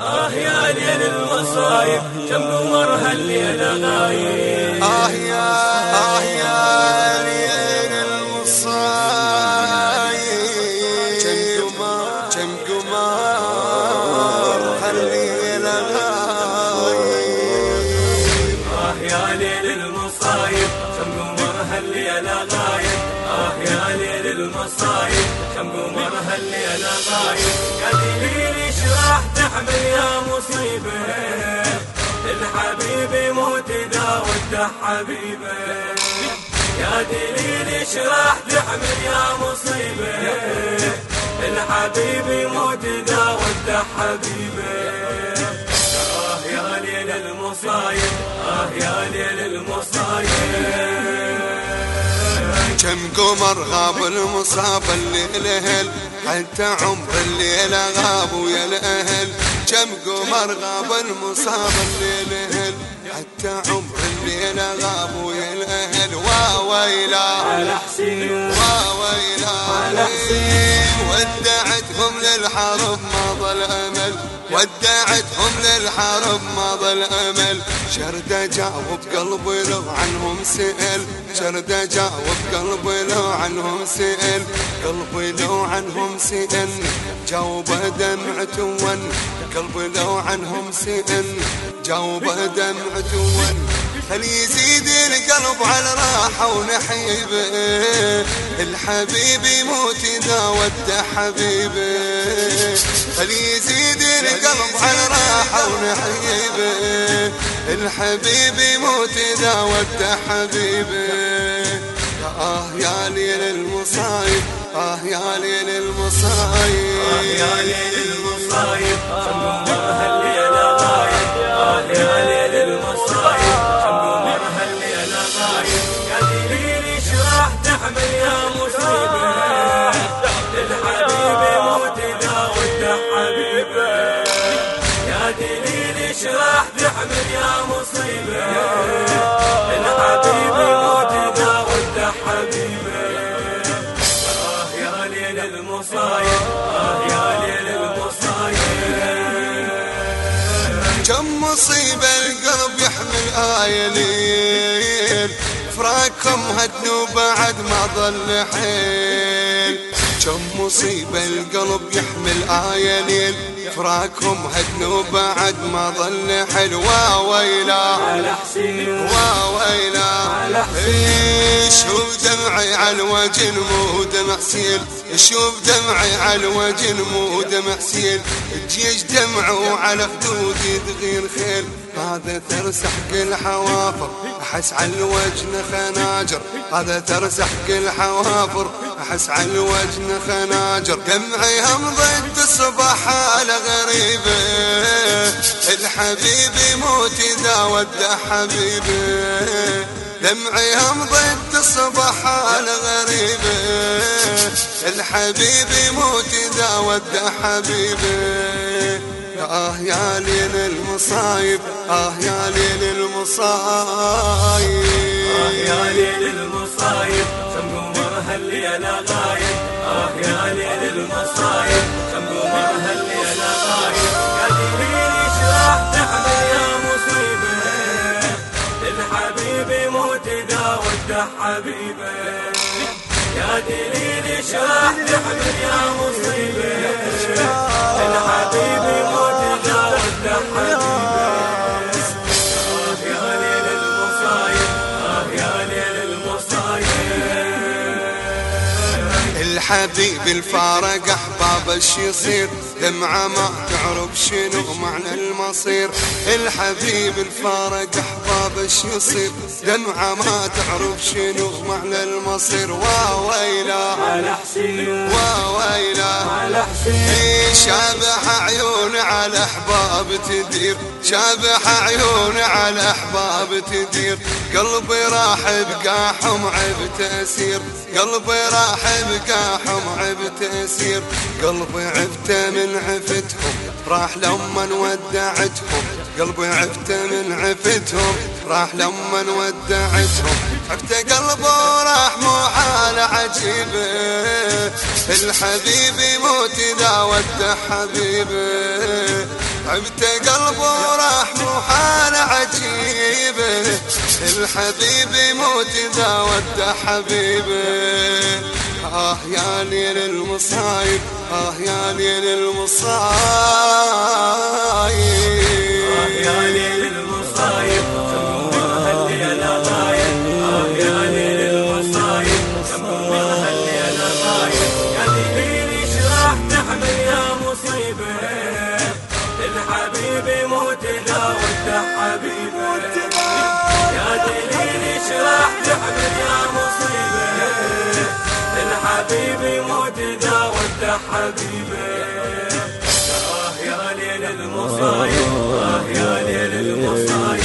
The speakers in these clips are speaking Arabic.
آه يا ليل المصايب كم قمر هالليلة غايب. آه يا آه يا ليل المصايب كم قمر كم قمر هالليلة غايب. آه يا ليل المصايب كم قمر هالليلة غايب. آه يا ليل المصايب كم قمر هالليلة غايب. يا دليل إيش راح يا مصيبة الحبيب يموت إذا وده حبيبة. يا دليل إيش راح تحمل يا مصيبة الحبيب يموت إذا وده حبيبة. آه يا ليل المصايب آه يا ليل المصايب. كم قمر غاب المصاب الليل حتى عمر الليلة غاب ويا الأهل. كم قمر غاب المصاب الليل حتى عمر الليلة غاب ويا الأهل. واويلا على حسين. واويلا على حسين. ودعتهم للحرب ما ظل أمل ودعتهم للحرب ما ظل أمل شردة جاوب قلبي لو عنهم سئل. شردة جاوب قلبي لو عنهم سئل. قلبي لو عنهم سئل. جاوب دمعة ون. قلبي لو عنهم سئل. جاوب دمعة ون. خلي يزيد القلب على راحة ونحيبه الحبيب يموت إذا ودع حبيبه خلي يزيد القلب على راحة ونحيبه الحبيب يموت إذا ودع حبيبه آه يا ليل المصايب. آه يا ليل المصايب. آه يا ليل المصايب. يا ليل المصايب كم مصيبة القلب يحمل آية ليل؟ فراقكم هدنوا بعد ما ظل حيل. كم مصيبة القلب يحمل آية ليل فراقكم هدنوا بعد ما ظل حيل واويلا على حسين. على إيه، شوف دمعي على الوجه مو دمع سيل. شوف دمعي على الوجه مو دمع سيل. الجيش دمعه على خدودي تغير خيل. هذا ترسح كل حوافر. أحس على الوجه خناجر. هذا ترسح كل حوافر. أحس على الوجه خناجر. دمعي هم ضد الصباح على غريبه. الحبيب يموت إذا ودع حبيبه. دمعي هم ضد الصباح على غريبه. الحبيب يموت إذا ودع حبيبه. آه يا ليل المصايب. آه يا ليل المصايب. آه يا ليل المصايب. قمر هالليلة غايب آه يا ليل المصايب كم قمر هالليلة غايب إيش راح تحمل يا مصيبة الحبيب يموت وده حبيبه يا دليل إيش راح تحمل يا مصيبة الحبيب الفارق أحباب إيش يصير دمعة ما تعرف شنو معنى المصير. الحبيب الفارق أحباب إيش يصير؟ دمعة ما تعرف شنو معنى المصير. واويلا على حسين. واويلا على حسين. إيه شابح عيون على أحباب تدير. شابح عيون على أحباب تدير. قلبي راح بقاحهم عب تأسير قلبي راح بقاحهم عب تأسير قلبي عبت من عفتهم راح لما ودعتهم قلبي عفت من عفتهم راح لما ودعتهم عفت قلبه راح مو حال عجيبه. الحبيب يموت إذا ودع حبيبه. حبته قلبه راح مو حالة عجيبة. الحبيب يموت إذا ودع حبيبه. آه يا ليل المصايب آه يا ليل المصايب. آه يا ليل المصايب هل أنا غايب آه يا دليل إيش راح تحمل يا الحبيب يموت لا ودع حبيبه آه يا ليل المصايب آه يا ليل المصايب.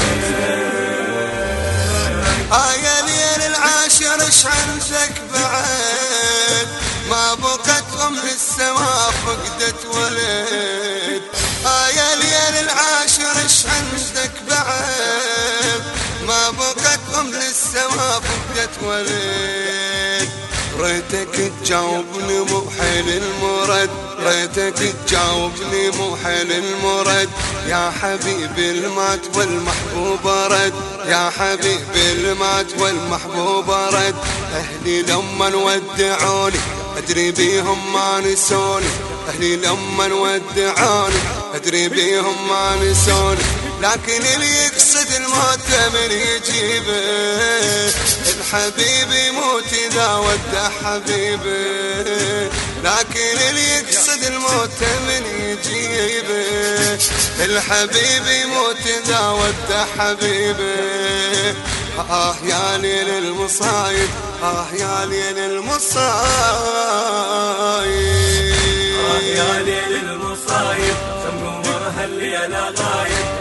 آه يا ليل العاشر إيش عندك بعد ما بقت أم للسما فقدت ولد آه يا ليل العاشر إيش عندك بعد ما بقت أم للسما فقدت ولد ريتك تجاوبني مو حيل المرد ريتك تجاوبني مو حيل المرد. يا حبيبي المات والمحبوب رد يا حبيبي المات والمحبوب رد. أهلي لما ودعوني أدري بيهم ما نسوني. أهلي لما ودعوني أدري بيهم ما نسوني. لكن اللي يقصد الموت من يجيبه الحبيب يموت إذا ودع حبيبه لكن اللي يقصد الموت من يجيبه الحبيب يموت إذا ودع حبيبه آه يا ليل المصايب آه يا ليل المصايب. آه يا ليل المصايب هل أنا غايب.